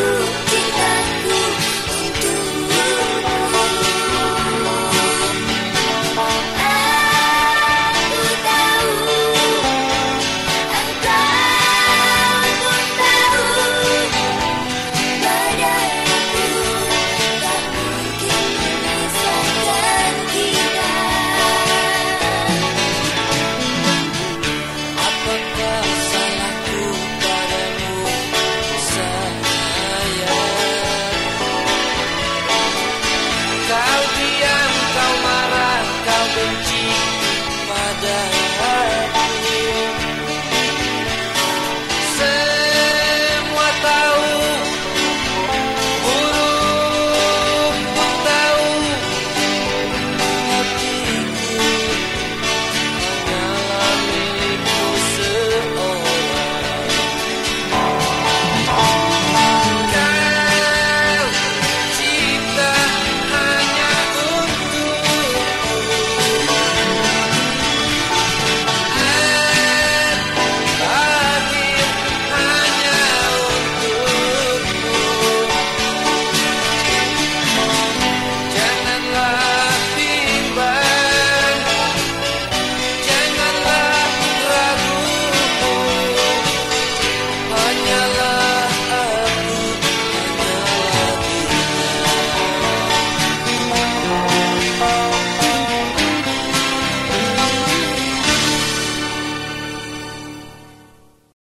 love.